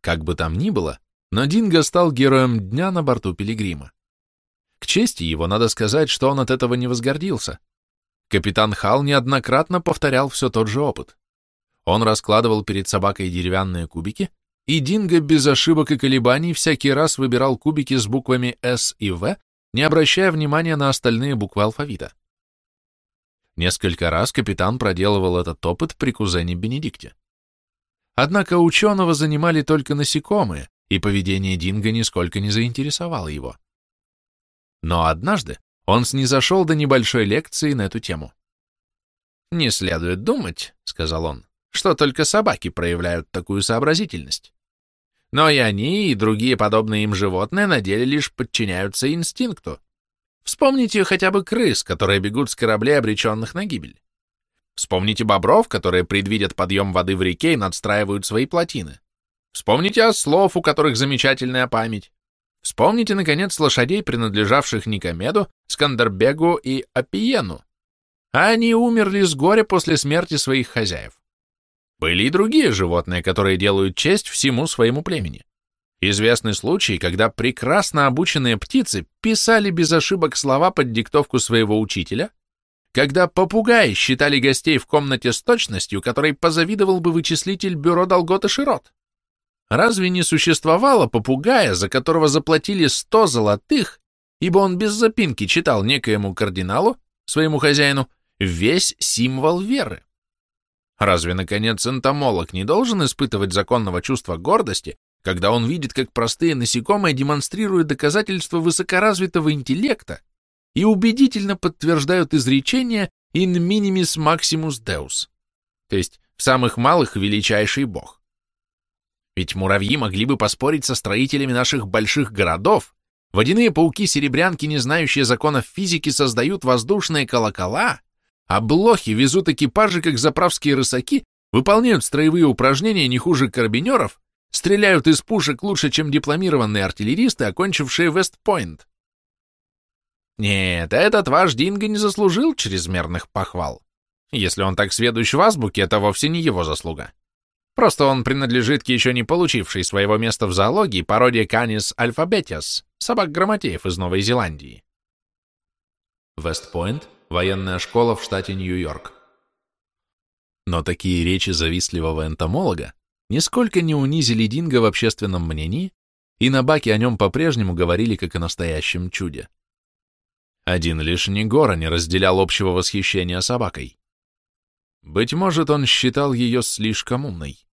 Как бы там ни было, но Динго стал героем дня на борту Пилигрима. К чести его надо сказать, что он от этого не возгордился. Капитан Хал неоднократно повторял все тот же опыт. Он раскладывал перед собакой деревянные кубики, и Динго без ошибок и колебаний всякий раз выбирал кубики с буквами «С» и «В», не обращая внимания на остальные буквы алфавита. Несколько раз капитан проделывал этот опыт при кузене Бенедикте. Однако ученого занимали только насекомые, и поведение Динго нисколько не заинтересовало его. Но однажды он снизошел до небольшой лекции на эту тему. «Не следует думать», — сказал он, — «что только собаки проявляют такую сообразительность. Но и они, и другие подобные им животные на деле лишь подчиняются инстинкту. Вспомните хотя бы крыс, которые бегут с кораблей, обреченных на гибель. Вспомните бобров, которые предвидят подъем воды в реке и надстраивают свои плотины. Вспомните ослов, у которых замечательная память. Вспомните, наконец, лошадей, принадлежавших Никомеду, Скандербегу и Апиену. Они умерли с горя после смерти своих хозяев. Были и другие животные, которые делают честь всему своему племени. Известны случаи, когда прекрасно обученные птицы писали без ошибок слова под диктовку своего учителя, когда попугаи считали гостей в комнате с точностью, которой позавидовал бы вычислитель бюро Долгот и Широт. Разве не существовало попугая, за которого заплатили сто золотых, ибо он без запинки читал некоему кардиналу, своему хозяину, весь символ веры? Разве, наконец, энтомолог не должен испытывать законного чувства гордости, когда он видит, как простые насекомые демонстрируют доказательства высокоразвитого интеллекта и убедительно подтверждают изречение «in minimis maximus deus», то есть в самых малых величайший бог. Ведь муравьи могли бы поспорить со строителями наших больших городов, водяные пауки-серебрянки, не знающие законов физики, создают воздушные колокола, а блохи везут экипажи, как заправские рысаки, выполняют строевые упражнения не хуже карбинеров, стреляют из пушек лучше, чем дипломированные артиллеристы, окончившие Вестпойнт. Нет, этот ваш Динго не заслужил чрезмерных похвал. Если он так сведущ в азбуке, это вовсе не его заслуга. Просто он принадлежит к еще не получившей своего места в зоологии породе alphabetias, собак-грамотеев из Новой Зеландии. Вестпойнт военная школа в штате Нью-Йорк. Но такие речи завистливого энтомолога нисколько не унизили Динго в общественном мнении, и на баке о нем по-прежнему говорили как о настоящем чуде. Один лишь Негора не разделял общего восхищения собакой. Быть может, он считал ее слишком умной.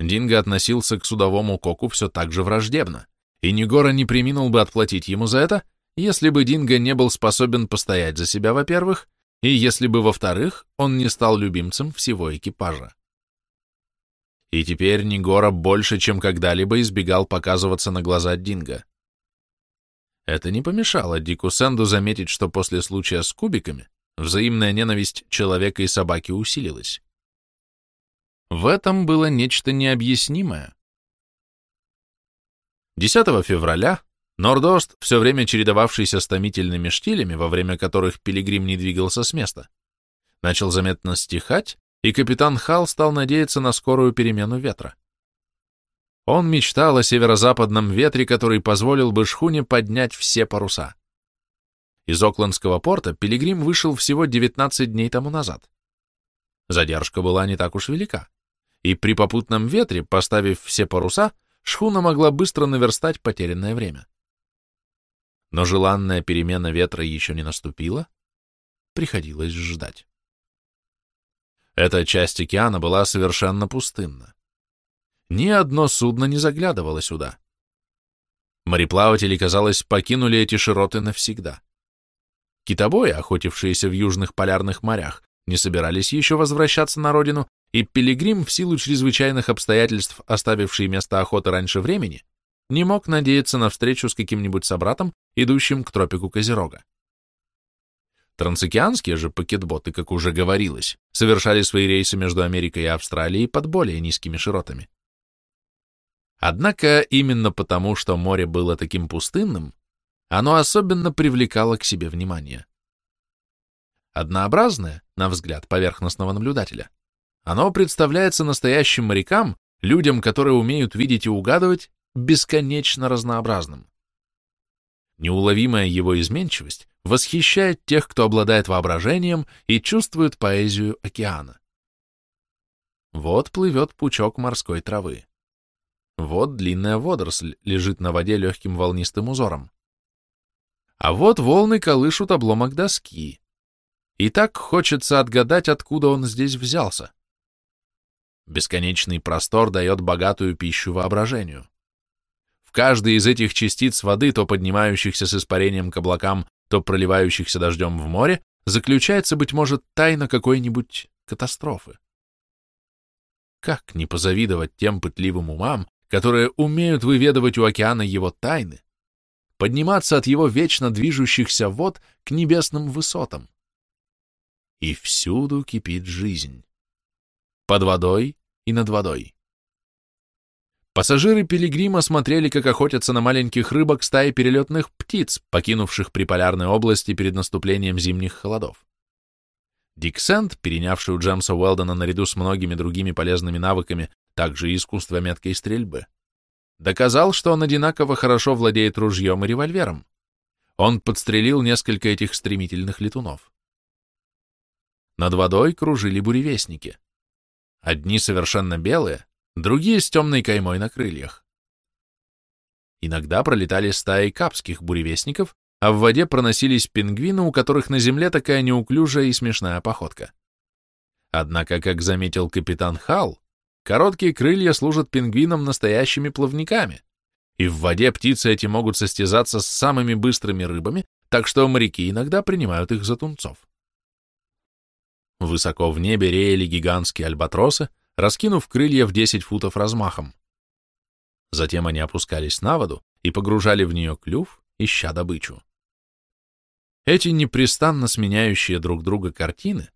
Динго относился к судовому коку все так же враждебно, и Негора не приминул бы отплатить ему за это, если бы Динго не был способен постоять за себя, во-первых, и если бы, во-вторых, он не стал любимцем всего экипажа. И теперь Нигора больше, чем когда-либо избегал показываться на глаза Динго. Это не помешало Дику Сэнду заметить, что после случая с кубиками взаимная ненависть человека и собаки усилилась. В этом было нечто необъяснимое. 10 февраля Нордост, все время чередовавшийся с томительными штилями, во время которых пилигрим не двигался с места, начал заметно стихать, и капитан Хал стал надеяться на скорую перемену ветра. Он мечтал о северо-западном ветре, который позволил бы шхуне поднять все паруса. Из Оклендского порта Пилигрим вышел всего 19 дней тому назад. Задержка была не так уж велика, и при попутном ветре, поставив все паруса, шхуна могла быстро наверстать потерянное время. Но желанная перемена ветра еще не наступила, приходилось ждать. Эта часть океана была совершенно пустынна. Ни одно судно не заглядывало сюда. Мореплаватели, казалось, покинули эти широты навсегда. Китобои, охотившиеся в южных полярных морях, не собирались еще возвращаться на родину, и Пилигрим, в силу чрезвычайных обстоятельств, оставивший место охоты раньше времени, не мог надеяться на встречу с каким-нибудь собратом, идущим к тропику Козерога. Трансокеанские же пакетботы, как уже говорилось, совершали свои рейсы между Америкой и Австралией под более низкими широтами. Однако именно потому, что море было таким пустынным, оно особенно привлекало к себе внимание. Однообразное, на взгляд поверхностного наблюдателя, оно представляется настоящим морякам людям, которые умеют видеть и угадывать, бесконечно разнообразным. Неуловимая его изменчивость восхищает тех, кто обладает воображением и чувствует поэзию океана. Вот плывет пучок морской травы. Вот длинная водоросль лежит на воде легким волнистым узором. А вот волны колышут обломок доски. И так хочется отгадать, откуда он здесь взялся. Бесконечный простор дает богатую пищу воображению. В каждой из этих частиц воды, то поднимающихся с испарением к облакам, то проливающихся дождем в море, заключается, быть может, тайна какой-нибудь катастрофы. Как не позавидовать тем пытливым умам, которые умеют выведывать у океана его тайны, подниматься от его вечно движущихся вод к небесным высотам. И всюду кипит жизнь. Под водой и над водой. Пассажиры Пилигрима смотрели, как охотятся на маленьких рыбок стаи перелетных птиц, покинувших приполярные области перед наступлением зимних холодов. Дик Сент, перенявший у Джемса Уэлдона наряду с многими другими полезными навыками также и искусство меткой стрельбы, доказал, что он одинаково хорошо владеет ружьем и револьвером. Он подстрелил несколько этих стремительных летунов. Над водой кружили буревестники. Одни совершенно белые, другие с темной каймой на крыльях. Иногда пролетали стаи капских буревестников, а в воде проносились пингвины, у которых на земле такая неуклюжая и смешная походка. Однако, как заметил капитан Халл, Короткие крылья служат пингвинам настоящими плавниками, и в воде птицы эти могут состязаться с самыми быстрыми рыбами, так что моряки иногда принимают их за тунцов. Высоко в небе реяли гигантские альбатросы, раскинув крылья в 10 футов размахом. Затем они опускались на воду и погружали в нее клюв, ища добычу. Эти непрестанно сменяющие друг друга картины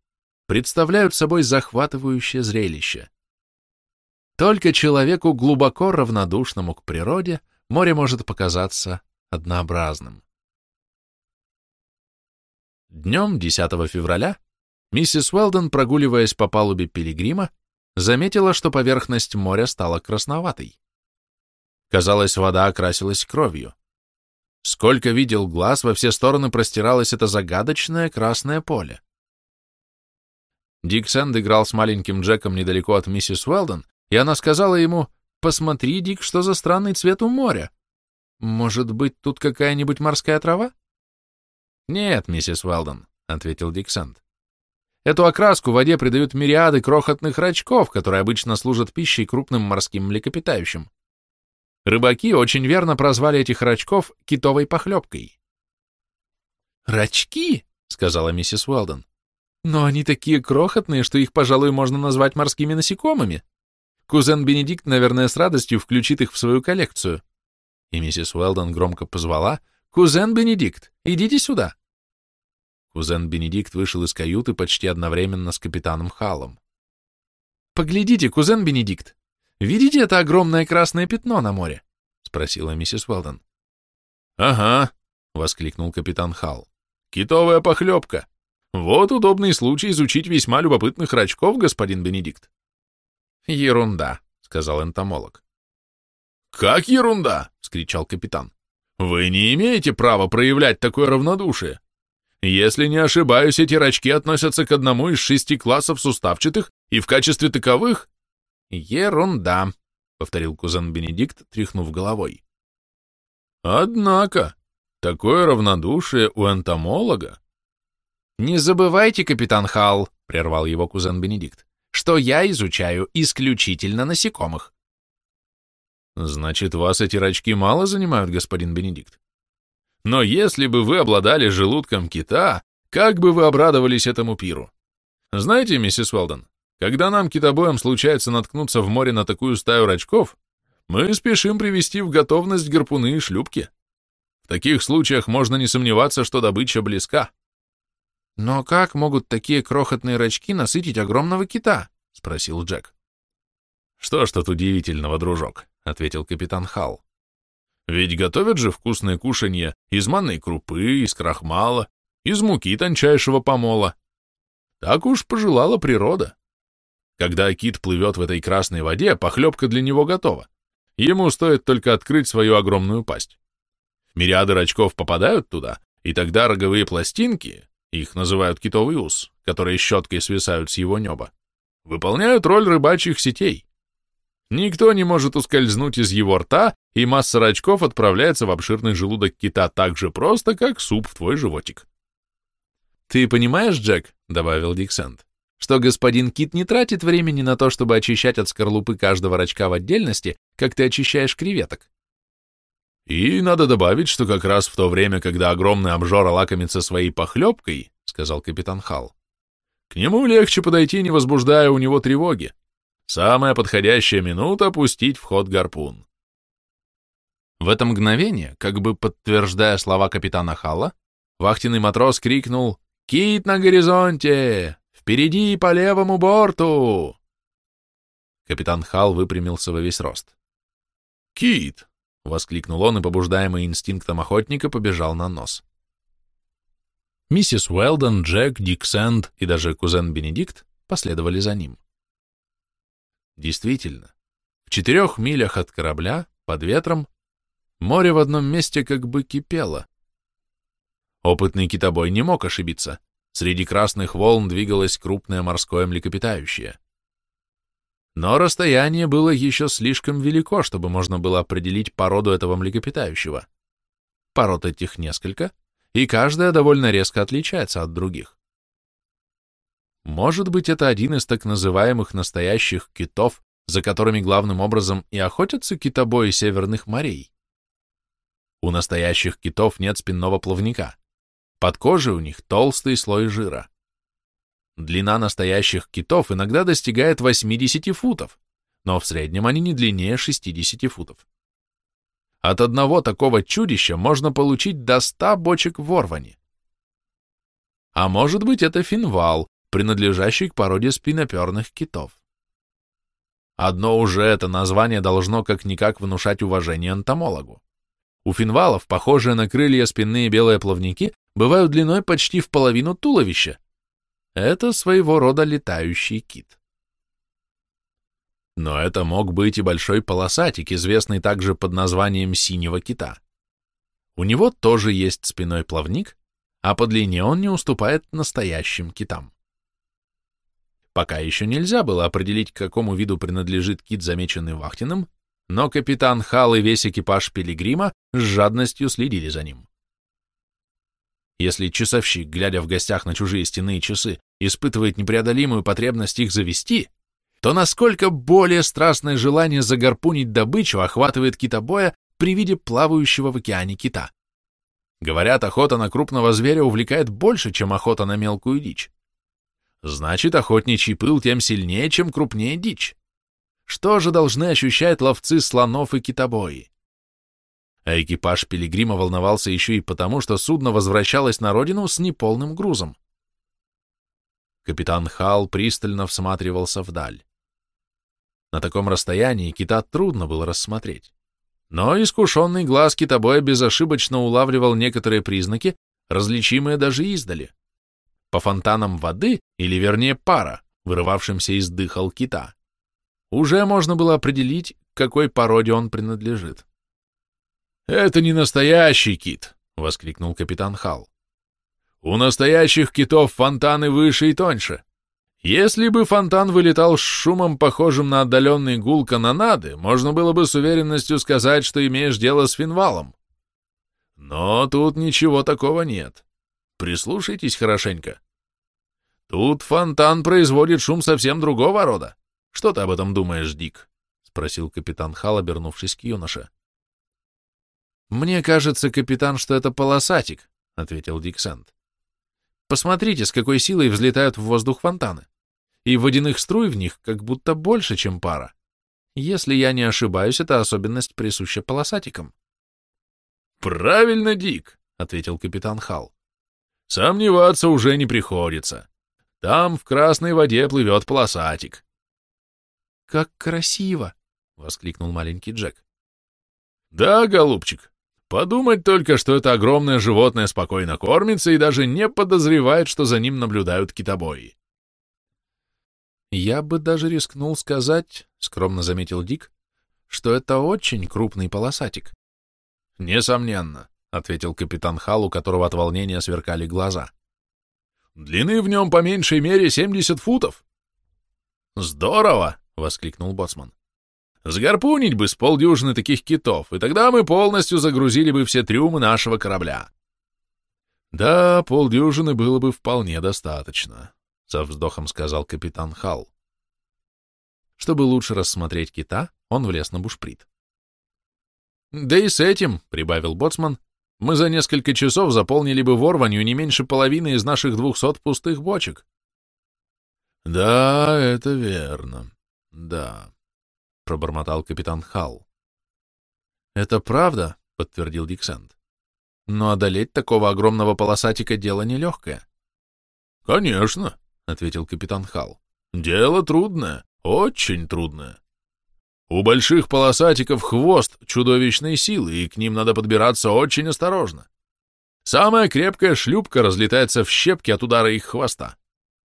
представляют собой захватывающее зрелище. Только человеку, глубоко равнодушному к природе, море может показаться однообразным. Днем 10 февраля миссис Уэлдон, прогуливаясь по палубе Пилигрима, заметила, что поверхность моря стала красноватой. Казалось, вода окрасилась кровью. Сколько видел глаз, во все стороны простиралось это загадочное красное поле. Дик Сэнд играл с маленьким Джеком недалеко от миссис Уэлдон, и она сказала ему, «Посмотри, Дик, что за странный цвет у моря. Может быть, тут какая-нибудь морская трава?» «Нет, миссис Уэлдон», — ответил Дик Сэнд. «Эту окраску в воде придают мириады крохотных рачков, которые обычно служат пищей крупным морским млекопитающим. Рыбаки очень верно прозвали этих рачков китовой похлебкой». «Рачки?» — сказала миссис Уэлдон. «Но они такие крохотные, что их, пожалуй, можно назвать морскими насекомыми». Кузен Бенедикт, наверное, с радостью включит их в свою коллекцию. И миссис Уэлдон громко позвала «Кузен Бенедикт, идите сюда!» Кузен Бенедикт вышел из каюты почти одновременно с капитаном Халлом. «Поглядите, кузен Бенедикт, видите это огромное красное пятно на море?» — спросила миссис Уэлдон. «Ага», — воскликнул капитан Халл. «Китовая похлебка. Вот удобный случай изучить весьма любопытных рачков, господин Бенедикт. «Ерунда», — сказал энтомолог. «Как ерунда?» — вскричал капитан. «Вы не имеете права проявлять такое равнодушие. Если не ошибаюсь, эти рачки относятся к одному из шести классов суставчатых и в качестве таковых...» «Ерунда», — повторил кузен Бенедикт, тряхнув головой. «Однако, такое равнодушие у энтомолога...» «Не забывайте, капитан Халл», — прервал его кузен Бенедикт, что я изучаю исключительно насекомых. Значит, вас эти рачки мало занимают, господин Бенедикт? Но если бы вы обладали желудком кита, как бы вы обрадовались этому пиру? Знаете, миссис Уэлдон, когда нам, китобоям, случается наткнуться в море на такую стаю рачков, мы спешим привести в готовность гарпуны и шлюпки. В таких случаях можно не сомневаться, что добыча близка. «Но как могут такие крохотные рачки насытить огромного кита?» — спросил Джек. «Что ж тут удивительного, дружок?» — ответил капитан Халл. «Ведь готовят же вкусные кушанья из манной крупы, из крахмала, из муки тончайшего помола. Так уж пожелала природа. Когда кит плывет в этой красной воде, похлебка для него готова. Ему стоит только открыть свою огромную пасть. Мириады рачков попадают туда, и тогда роговые пластинки, их называют китовый ус, которые щеткой свисают с его неба, выполняют роль рыбачьих сетей. Никто не может ускользнуть из его рта, и масса рачков отправляется в обширный желудок кита так же просто, как суп в твой животик. «Ты понимаешь, Джек», — добавил Диксент, что господин Кит не тратит времени на то, чтобы очищать от скорлупы каждого рачка в отдельности, как ты очищаешь креветок. И надо добавить, что как раз в то время, когда огромный обжора лакомится своей похлебкой, сказал капитан Хал, к нему легче подойти, не возбуждая у него тревоги. Самая подходящая минута — пустить в ход гарпун. В это мгновение, как бы подтверждая слова капитана Халла, вахтенный матрос крикнул «Кит на горизонте! Впереди по левому борту!» Капитан Хал выпрямился во весь рост. «Кит!» — воскликнул он и, побуждаемый инстинктом охотника, побежал на нос. Миссис Уэлдон, Джек, Дик Сэнд и даже кузен Бенедикт последовали за ним. Действительно, в четырех милях от корабля, под ветром, море в одном месте как бы кипело. Опытный китобой не мог ошибиться. Среди красных волн двигалось крупное морское млекопитающее. Но расстояние было еще слишком велико, чтобы можно было определить породу этого млекопитающего. Пород этих несколько, и каждая довольно резко отличается от других. Может быть, это один из так называемых настоящих китов, за которыми главным образом и охотятся китобои северных морей? У настоящих китов нет спинного плавника. Под кожей у них толстый слой жира. Длина настоящих китов иногда достигает 80 футов, но в среднем они не длиннее 60 футов. От одного такого чудища можно получить до 100 бочек ворвани. А может быть, это финвал, принадлежащий к породе спиноперных китов. Одно уже это название должно как-никак внушать уважение энтомологу. У финвалов, похожие на крылья спинные белые плавники, бывают длиной почти в половину туловища. Это своего рода летающий кит. Но это мог быть и большой полосатик, известный также под названием синего кита. У него тоже есть спиной плавник, а по длине он не уступает настоящим китам. Пока еще нельзя было определить, к какому виду принадлежит кит, замеченный Вахтиным, но капитан Хал и весь экипаж Пилигрима с жадностью следили за ним. Если часовщик, глядя в гостях на чужие стены и часы, испытывает непреодолимую потребность их завести, то насколько более страстное желание загарпунить добычу охватывает китобоя при виде плавающего в океане кита. Говорят, охота на крупного зверя увлекает больше, чем охота на мелкую дичь. Значит, охотничий пыл тем сильнее, чем крупнее дичь. Что же должны ощущать ловцы слонов и китобои? А экипаж Пилигрима волновался еще и потому, что судно возвращалось на родину с неполным грузом. Капитан Хал пристально всматривался вдаль. На таком расстоянии кита трудно было рассмотреть. Но искушенный глаз китобоя безошибочно улавливал некоторые признаки, различимые даже издали. По фонтанам воды, или вернее пара, вырывавшимся из дыхал кита уже можно было определить, к какой породе он принадлежит. «Это не настоящий кит!» — воскликнул капитан Хал. «У настоящих китов фонтаны выше и тоньше. Если бы фонтан вылетал с шумом, похожим на отдаленный гул канонады, можно было бы с уверенностью сказать, что имеешь дело с финвалом. Но тут ничего такого нет. Прислушайтесь хорошенько. Тут фонтан производит шум совсем другого рода. Что ты об этом думаешь, Дик? — спросил капитан Хал, обернувшись к юноше. «Мне кажется, капитан, что это полосатик», — ответил Дик Сент. «Посмотрите, с какой силой взлетают в воздух фонтаны. И водяных струй в них как будто больше, чем пара. Если я не ошибаюсь, эта особенность присуща полосатикам». «Правильно, Дик», — ответил капитан Хал. «Сомневаться уже не приходится. Там в красной воде плывет полосатик. «Как красиво!» — воскликнул маленький Джек. «Да, голубчик, подумать только, что это огромное животное спокойно кормится и даже не подозревает, что за ним наблюдают китобои». Я бы даже рискнул сказать, — скромно заметил Дик, — что это очень крупный полосатик. Несомненно, — ответил капитан Хал, у которого от волнения сверкали глаза. Длины в нем по меньшей мере 70 футов. Здорово, — воскликнул боцман. Сгарпунить бы с полдюжины таких китов, и тогда мы полностью загрузили бы все трюмы нашего корабля. Да, полдюжины было бы вполне достаточно, — со вздохом сказал капитан Хал. Чтобы лучше рассмотреть кита, он влез на бушприт. «Да и с этим», — прибавил боцман, — «мы за несколько часов заполнили бы ворванью не меньше половины из наших двухсот пустых бочек». «Да, это верно. Да», — пробормотал капитан Халл. «Это правда», — подтвердил Диксент. «Но одолеть такого огромного полосатика дело нелегкое». «Конечно», — ответил капитан Халл. «Дело трудное, очень трудное. У больших полосатиков хвост чудовищной силы, и к ним надо подбираться очень осторожно. Самая крепкая шлюпка разлетается в щепки от удара их хвоста.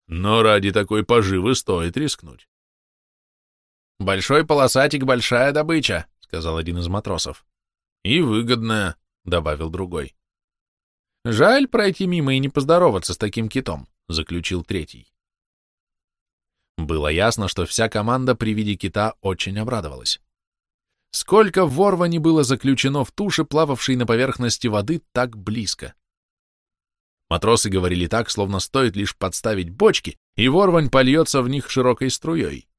Но ради такой поживы стоит рискнуть. «Большой полосатик — большая добыча», — сказал один из матросов. «И выгодная», — добавил другой. «Жаль пройти мимо и не поздороваться с таким китом», — заключил третий. Было ясно, что вся команда при виде кита очень обрадовалась. Сколько ворва было заключено в туше, плававшей на поверхности воды так близко. Матросы говорили так, словно стоит лишь подставить бочки, и ворвань польется в них широкой струей.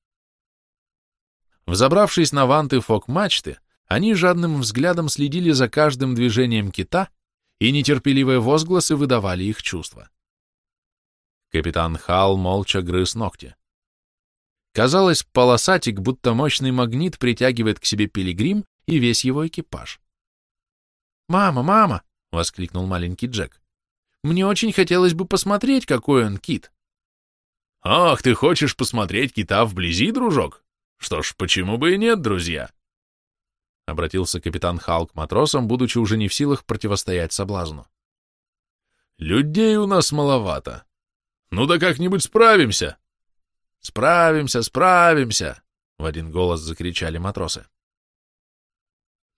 Взобравшись на ванты фок-мачты, они жадным взглядом следили за каждым движением кита, и нетерпеливые возгласы выдавали их чувства. Капитан Хал молча грыз ногти. Казалось, полосатик, будто мощный магнит, притягивает к себе пилигрим и весь его экипаж. «Мама, мама!» — воскликнул маленький Джек. «Мне очень хотелось бы посмотреть, какой он кит». «Ах, ты хочешь посмотреть кита вблизи, дружок? Что ж, почему бы и нет, друзья?» Обратился капитан Халк матросам, будучи уже не в силах противостоять соблазну. «Людей у нас маловато. Ну да как-нибудь справимся!» «Справимся, справимся!» — в один голос закричали матросы.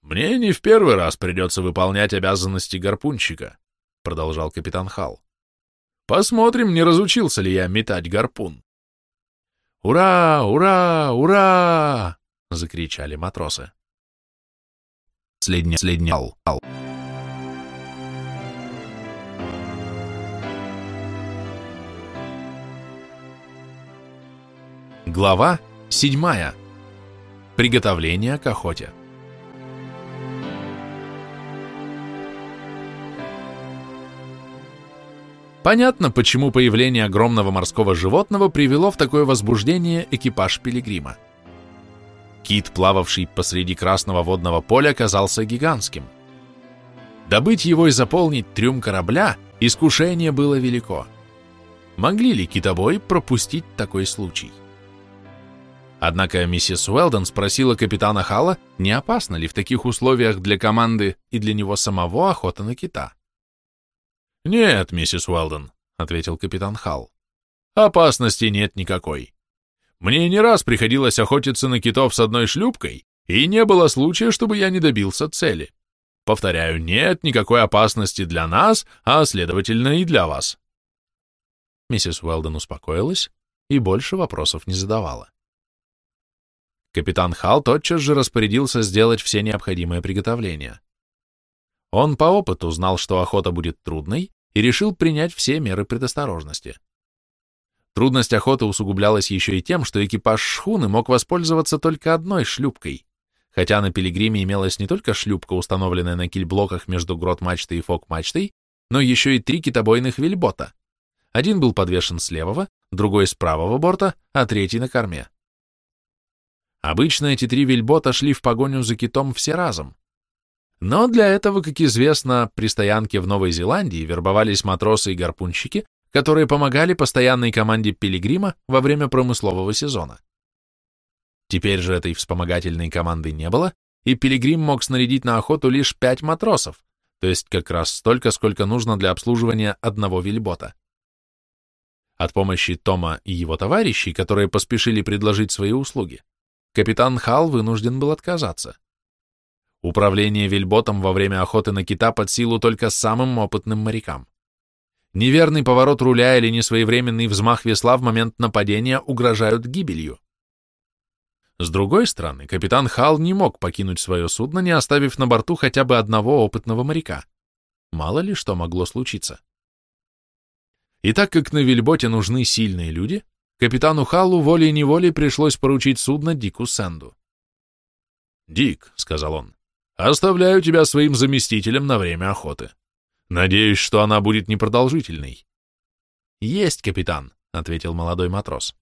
«Мне не в первый раз придется выполнять обязанности гарпунщика», — продолжал капитан Хал. «Посмотрим, не разучился ли я метать гарпун». «Ура! Ура! Ура!» — закричали матросы. Следня, следнял. Глава 7. Приготовление к охоте. Понятно, почему появление огромного морского животного привело в такое возбуждение экипаж пилигрима. Кит, плававший посреди красного водного поля, казался гигантским. Добыть его и заполнить трюм корабля искушение было велико. Могли ли китобой пропустить такой случай? Однако миссис Уэлдон спросила капитана Хала, не опасно ли в таких условиях для команды и для него самого охота на кита. «Нет, миссис Уэлдон», — ответил капитан Халл. «Опасности нет никакой. Мне не раз приходилось охотиться на китов с одной шлюпкой, и не было случая, чтобы я не добился цели. Повторяю, нет никакой опасности для нас, а, следовательно, и для вас». Миссис Уэлдон успокоилась и больше вопросов не задавала. Капитан Хал тотчас же распорядился сделать все необходимые приготовления. Он по опыту знал, что охота будет трудной, и решил принять все меры предосторожности. Трудность охоты усугублялась еще и тем, что экипаж шхуны мог воспользоваться только одной шлюпкой, хотя на пилигриме имелась не только шлюпка, установленная на кильблоках между грот-мачтой и фок-мачтой, но еще и три китобойных вельбота. Один был подвешен с левого, другой с правого борта, а третий на корме. Обычно эти три вельбота шли в погоню за китом все разом. Но для этого, как известно, при стоянке в Новой Зеландии вербовались матросы и гарпунщики, которые помогали постоянной команде Пилигрима во время промыслового сезона. Теперь же этой вспомогательной команды не было, и Пилигрим мог снарядить на охоту лишь пять матросов, то есть как раз столько, сколько нужно для обслуживания одного вельбота. От помощи Тома и его товарищей, которые поспешили предложить свои услуги, капитан Хал вынужден был отказаться. Управление вельботом во время охоты на кита под силу только самым опытным морякам. Неверный поворот руля или несвоевременный взмах весла в момент нападения угрожают гибелью. С другой стороны, капитан Хал не мог покинуть свое судно, не оставив на борту хотя бы одного опытного моряка. Мало ли что могло случиться. И так как на вельботе нужны сильные люди, капитану Халлу волей-неволей пришлось поручить судно Дику Сэнду. «Дик», — сказал он, — «оставляю тебя своим заместителем на время охоты. Надеюсь, что она будет непродолжительной». «Есть, капитан», — ответил молодой матрос.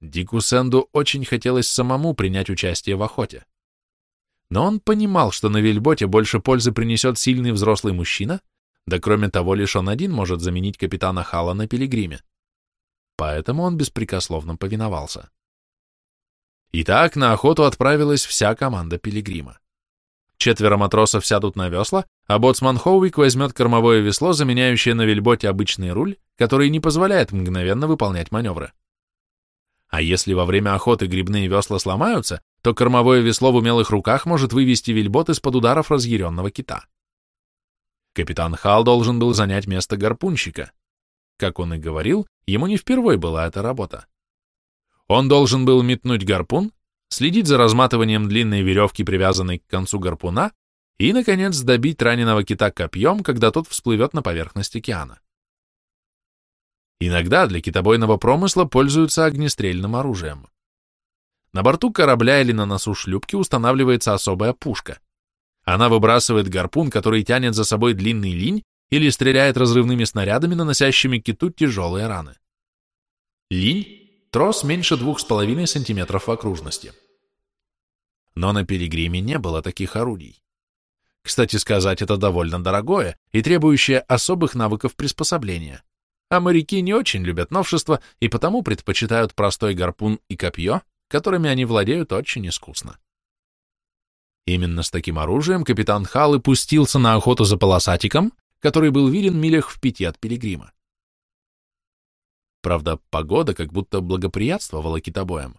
Дику Сэнду очень хотелось самому принять участие в охоте. Но он понимал, что на вельботе больше пользы принесет сильный взрослый мужчина, да кроме того, лишь он один может заменить капитана Хала на пилигриме. Поэтому он беспрекословно повиновался. Итак, на охоту отправилась вся команда пилигрима. Четверо матросов сядут на весла, а боцман Хоуик возьмет кормовое весло, заменяющее на вельботе обычный руль, который не позволяет мгновенно выполнять маневры. А если во время охоты грибные весла сломаются, то кормовое весло в умелых руках может вывести вельбот из-под ударов разъяренного кита. Капитан Хал должен был занять место гарпунщика. Как он и говорил, ему не впервой была эта работа. Он должен был метнуть гарпун, следить за разматыванием длинной веревки, привязанной к концу гарпуна, и, наконец, добить раненого кита копьем, когда тот всплывет на поверхность океана. Иногда для китобойного промысла пользуются огнестрельным оружием. На борту корабля или на носу шлюпки устанавливается особая пушка. Она выбрасывает гарпун, который тянет за собой длинный линь или стреляет разрывными снарядами, наносящими киту тяжелые раны. Линь – трос меньше 2,5 см в окружности. Но на Пилигриме не было таких орудий. Кстати сказать, это довольно дорогое и требующее особых навыков приспособления – а моряки не очень любят новшества и потому предпочитают простой гарпун и копье, которыми они владеют очень искусно. Именно с таким оружием капитан Хал и пустился на охоту за полосатиком, который был виден милях в пяти от пилигрима. Правда, погода как будто благоприятствовала китобоям.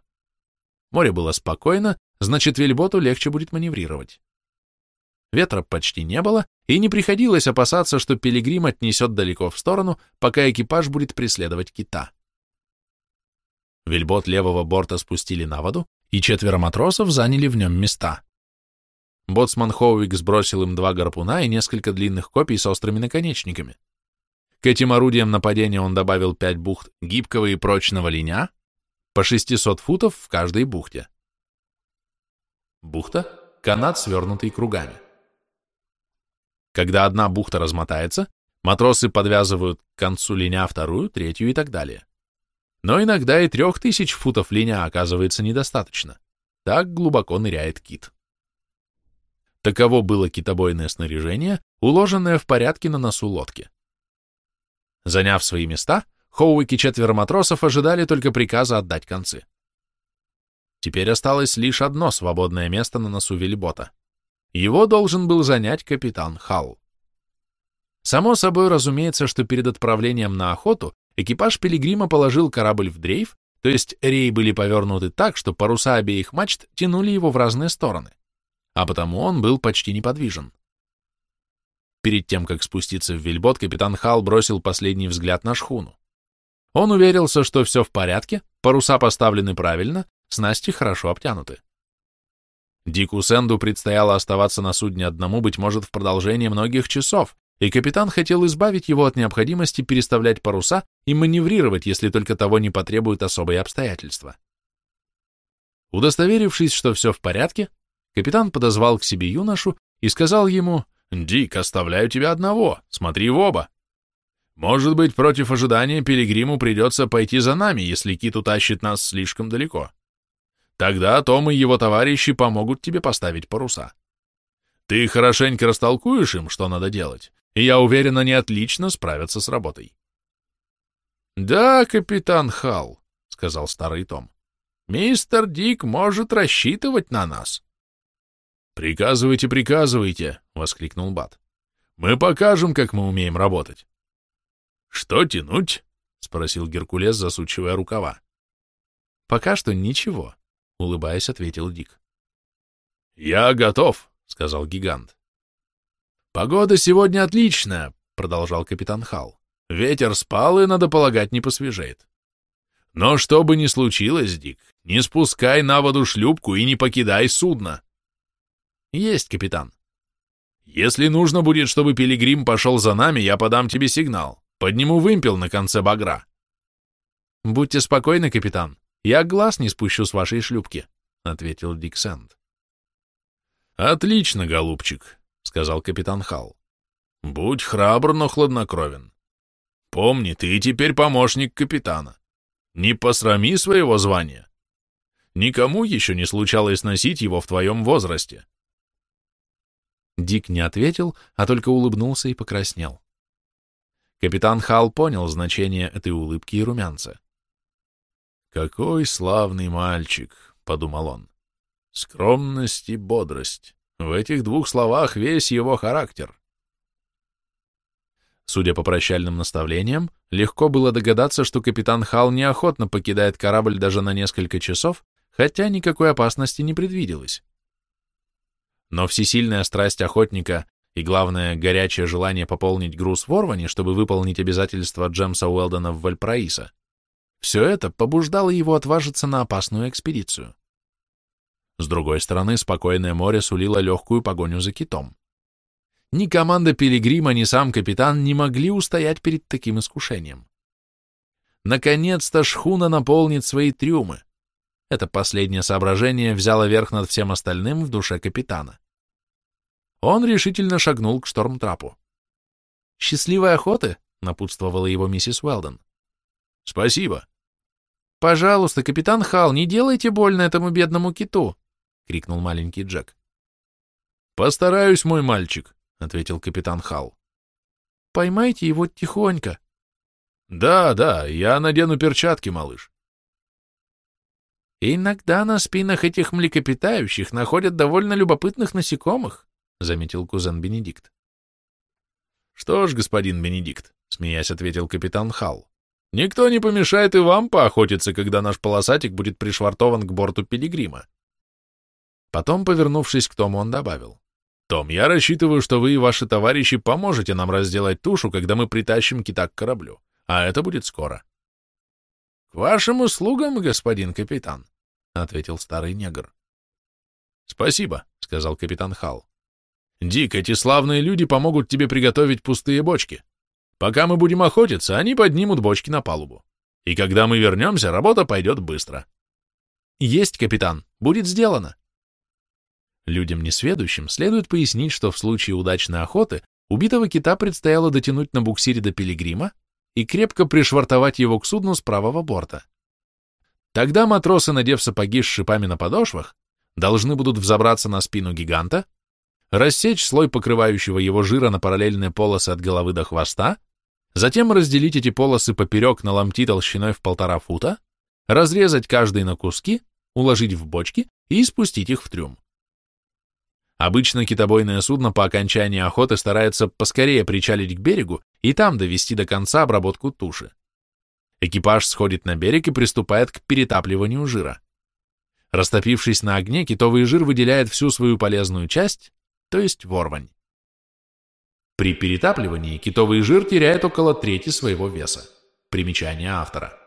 Море было спокойно, значит, вельботу легче будет маневрировать. Ветра почти не было, и не приходилось опасаться, что пилигрим отнесет далеко в сторону, пока экипаж будет преследовать кита. Вельбот левого борта спустили на воду, и четверо матросов заняли в нем места. Боцман Хоуик сбросил им два гарпуна и несколько длинных копий с острыми наконечниками. К этим орудиям нападения он добавил пять бухт гибкого и прочного линя, по 600 футов в каждой бухте. Бухта — канат, свернутый кругами. Когда одна бухта размотается, матросы подвязывают к концу линя вторую, третью и так далее. Но иногда и трех тысяч футов линя оказывается недостаточно. Так глубоко ныряет кит. Таково было китобойное снаряжение, уложенное в порядке на носу лодки. Заняв свои места, Хоуик и четверо матросов ожидали только приказа отдать концы. Теперь осталось лишь одно свободное место на носу вельбота. Его должен был занять капитан Халл. Само собой разумеется, что перед отправлением на охоту экипаж Пилигрима положил корабль в дрейф, то есть реи были повернуты так, что паруса обеих мачт тянули его в разные стороны, а потому он был почти неподвижен. Перед тем, как спуститься в вельбот, капитан Халл бросил последний взгляд на шхуну. Он уверился, что все в порядке, паруса поставлены правильно, снасти хорошо обтянуты. Дику Сэнду предстояло оставаться на судне одному, быть может, в продолжение многих часов, и капитан хотел избавить его от необходимости переставлять паруса и маневрировать, если только того не потребуют особые обстоятельства. Удостоверившись, что все в порядке, капитан подозвал к себе юношу и сказал ему, «Дик, оставляю тебя одного, смотри в оба. Может быть, против ожидания Пилигриму придется пойти за нами, если кит утащит нас слишком далеко. Тогда Том и его товарищи помогут тебе поставить паруса. Ты хорошенько растолкуешь им, что надо делать, и я уверен, они отлично справятся с работой. «Да, капитан Халл», — сказал старый Том, — «мистер Дик может рассчитывать на нас». «Приказывайте, приказывайте», — воскликнул Бат. «Мы покажем, как мы умеем работать». «Что тянуть?» — спросил Геркулес, засучивая рукава. Пока что ничего, улыбаясь, ответил Дик. Я готов, сказал гигант. Погода сегодня отличная, продолжал капитан Хал. Ветер спал, и, надо полагать, не посвежеет. Но что бы ни случилось, Дик, не спускай на воду шлюпку и не покидай судно. Есть, капитан. Если нужно будет, чтобы пилигрим пошел за нами, я подам тебе сигнал. Подниму вымпел на конце багра. Будьте спокойны, капитан. Я глаз не спущу с вашей шлюпки, ответил Дик Сэнд. Отлично, голубчик, сказал капитан Халл. Будь храбр, но хладнокровен. Помни, ты теперь помощник капитана. Не посрами своего звания. Никому еще не случалось носить его в твоем возрасте. Дик не ответил, а только улыбнулся и покраснел. Капитан Хал понял значение этой улыбки и румянца. «Какой славный мальчик!» — подумал он. «Скромность и бодрость. В этих двух словах весь его характер». Судя по прощальным наставлениям, легко было догадаться, что капитан Хал неохотно покидает корабль даже на несколько часов, хотя никакой опасности не предвиделось. Но всесильная страсть охотника и, главное, горячее желание пополнить груз в Орване, чтобы выполнить обязательства Джемса Уэлдона в Вальпраиса, все это побуждало его отважиться на опасную экспедицию. С другой стороны, спокойное море сулило легкую погоню за китом. Ни команда Пилигрима, ни сам капитан не могли устоять перед таким искушением. Наконец-то шхуна наполнит свои трюмы. Это последнее соображение взяло верх над всем остальным в душе капитана. Он решительно шагнул к штормтрапу. «Счастливой охоты!» — напутствовала его миссис Уэлдон. «Спасибо!» «Пожалуйста, капитан Хал, не делайте больно этому бедному киту!» — крикнул маленький Джек. «Постараюсь, мой мальчик», — ответил капитан Хал. «Поймайте его тихонько». «Да, да, я надену перчатки, малыш». «Иногда на спинах этих млекопитающих находят довольно любопытных насекомых», — заметил кузен Бенедикт. «Что ж, господин Бенедикт», — смеясь ответил капитан Хал, — «никто не помешает и вам поохотиться, когда наш полосатик будет пришвартован к борту Пилигрима». Потом, повернувшись к Тому, он добавил. «Том, я рассчитываю, что вы и ваши товарищи поможете нам разделать тушу, когда мы притащим кита к кораблю, а это будет скоро». «К вашим услугам, господин капитан», — ответил старый негр. «Спасибо», — сказал капитан Хал. «Дик, эти славные люди помогут тебе приготовить пустые бочки. Пока мы будем охотиться, они поднимут бочки на палубу. И когда мы вернемся, работа пойдет быстро». «Есть, капитан, будет сделано», Людям несведущим следует пояснить, что в случае удачной охоты убитого кита предстояло дотянуть на буксире до пилигрима и крепко пришвартовать его к судну с правого борта. Тогда матросы, надев сапоги с шипами на подошвах, должны будут взобраться на спину гиганта, рассечь слой покрывающего его жира на параллельные полосы от головы до хвоста, затем разделить эти полосы поперек на ломти толщиной в полтора фута, разрезать каждый на куски, уложить в бочки и спустить их в трюм. Обычно китобойное судно по окончании охоты старается поскорее причалить к берегу и там довести до конца обработку туши. Экипаж сходит на берег и приступает к перетапливанию жира. Растопившись на огне, китовый жир выделяет всю свою полезную часть, то есть ворвань. При перетапливании китовый жир теряет около трети своего веса. Примечание автора.